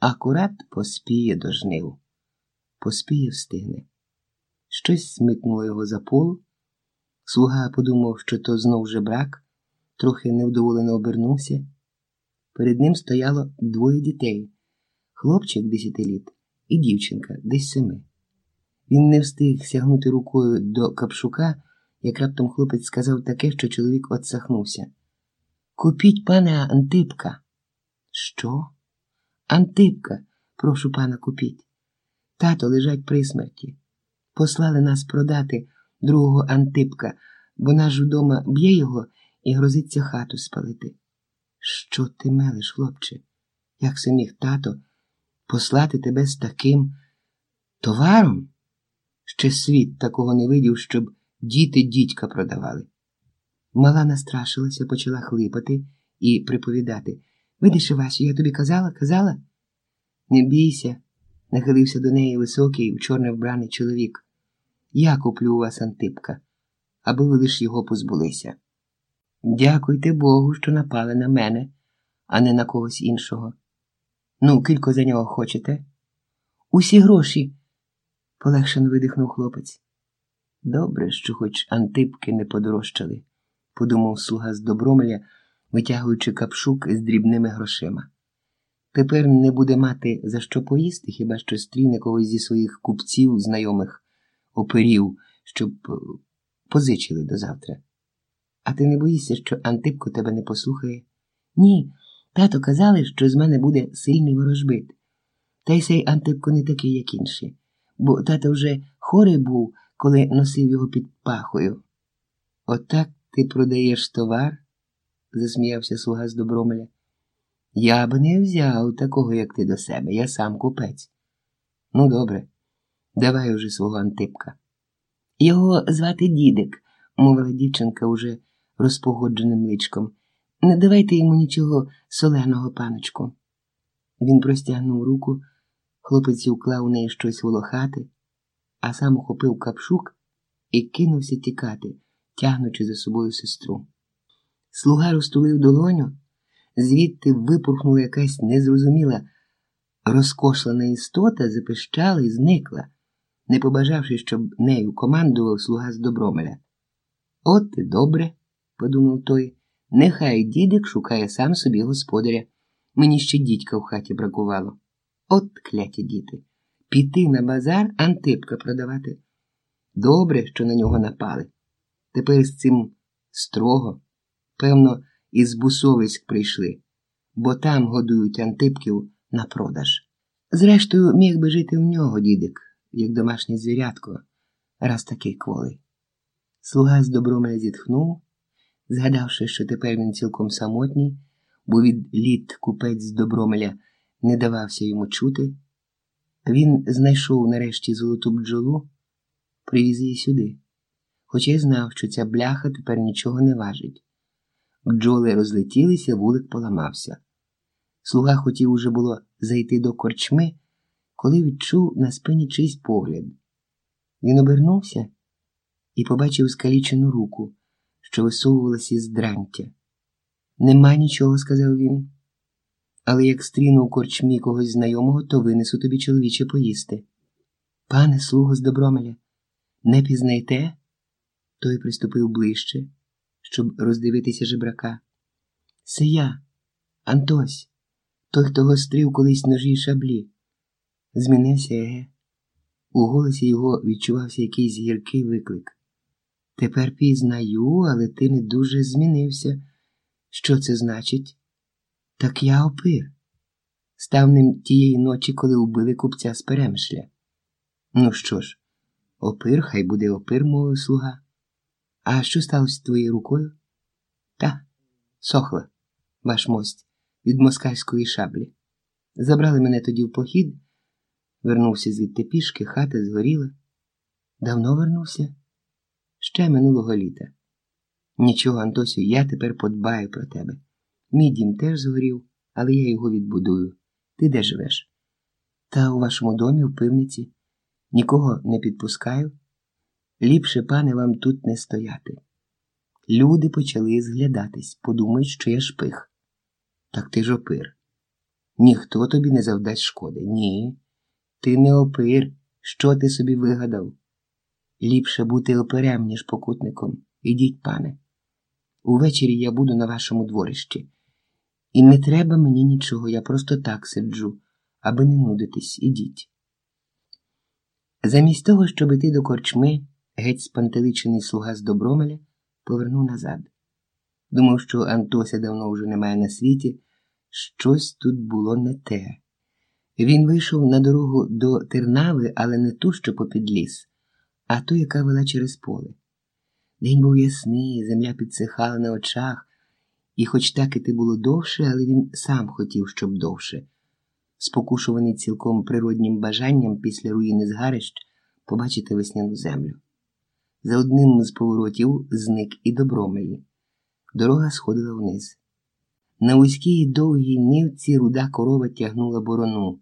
акурат поспіє до жнив. Поспіє встигне. Щось смикнуло його за полу. Слуга подумав, що то знов жебрак, трохи невдоволено обернувся. Перед ним стояло двоє дітей хлопчик десяти літ і дівчинка десь семи. Він не встиг сягнути рукою до капшука, як раптом хлопець сказав таке, що чоловік отсахнувся. Купіть пана Антипка. Що? Антипка, прошу пана, купіть. Тато лежать при смерті. Послали нас продати другого Антипка, бо наш вдома б'є його і грозиться хату спалити. Що ти мелиш, хлопче? Як се міг тато послати тебе з таким товаром? Ще світ такого не видів, щоб діти дідька продавали. Мала настрашилася, почала хлипати і приповідати. Видиш, Васю, я тобі казала, казала? Не бійся, нахилився до неї високий, в чорне вбраний чоловік. Я куплю у вас Антипка, аби ви лиш його позбулися. Дякуйте Богу, що напали на мене, а не на когось іншого. Ну, кілько за нього хочете? Усі гроші, полегшено видихнув хлопець. Добре, що хоч Антипки не подорожчали, подумав слуга з добромеля, витягуючи капшук з дрібними грошима. Тепер не буде мати за що поїсти, хіба що стріне когось зі своїх купців, знайомих оперів, щоб е, позичили до завтра. А ти не боїшся, що Антипко тебе не послухає? Ні, тато казали, що з мене буде сильний ворожбит. Та й сей Антипко не такий, як інші, бо тато вже хорий був, коли носив його під пахою. Отак ти продаєш товар? Засміявся слуга з добромеля. Я б не взяв такого, як ти до себе, я сам купець. Ну, добре, давай уже свого Антипка. Його звати дідик, мовила дівчинка уже розпогодженим личком. Не давайте йому нічого соленого, паночку. Він простягнув руку, хлопець уклав у неї щось волохати, а сам ухопив капшук і кинувся тікати, тягнучи за собою сестру. Слуга розтулив долоню, звідти випурхнула якась незрозуміла, розкошлена істота, запищала і зникла, не побажавши, щоб нею командував слуга з добромеля. От і добре, подумав той, нехай дідик шукає сам собі господаря. Мені ще дідька в хаті бракувало. От кляті діти. Піти на базар антипка продавати. Добре, що на нього напали. Тепер з цим строго. Певно, із Бусовиськ прийшли, бо там годують антипків на продаж. Зрештою, міг би жити в нього, дідик, як домашнє звірятко, раз такий кволий. Слуга з добромеля зітхнув, згадавши, що тепер він цілком самотній, бо від літ купець з добромеля не давався йому чути. Він знайшов нарешті золоту бджолу, привіз її сюди, хоча й знав, що ця бляха тепер нічого не важить. Бджоли розлетілися, вулик поламався. Слуга хотів уже було зайти до корчми, коли відчув на спині чийсь погляд. Він обернувся і побачив скалічену руку, що висовувалася із дрантя. Нема нічого, сказав він. Але як стріну у корчмі когось знайомого, то винесу тобі чоловіче поїсти. Пане слуго з добромеля, не пізнайте? Той приступив ближче щоб роздивитися жебрака. Це я, Антось, той, хто гострив колись ножі й шаблі. Змінився еге. У голосі його відчувався якийсь гіркий виклик. Тепер пізнаю, але ти не дуже змінився. Що це значить? Так я опир. Став ним тієї ночі, коли убили купця з перемишля. Ну що ж, опир, хай буде опир, мовив слуга. А що сталося з твоєю рукою? Та, сохла, ваш мость, від москальської шаблі. Забрали мене тоді в похід, вернувся звідти пішки, хата згоріла. Давно вернувся? Ще минулого літа. Нічого, Антосю, я тепер подбаю про тебе. Мій дім теж згорів, але я його відбудую. Ти де живеш? Та у вашому домі, в пивниці, нікого не підпускаю. Ліпше, пане, вам тут не стояти. Люди почали зглядатись, подумають, що я шпих. Так ти ж опир. Ніхто тобі не завдасть шкоди. Ні. Ти не опир. Що ти собі вигадав? Ліпше бути оперем, ніж покутником. Ідіть, пане. Увечері я буду на вашому дворищі. І не треба мені нічого, я просто так сиджу, аби не нудитись, ідіть. Замість того, щоб іти до корчми, геть спантеличений слуга з Добромеля повернув назад. Думав, що Антося давно вже немає на світі, щось тут було не те. Він вийшов на дорогу до Тернави, але не ту, що попід ліс, а ту, яка вела через поле. День був ясний, земля підсихала на очах, і хоч так іти було довше, але він сам хотів, щоб довше, спокушуваний цілком природнім бажанням після руїни згарищ побачити весняну землю. За одним з поворотів зник і добромель. Дорога сходила вниз. На вузькій довгій нивці руда корова тягнула борону.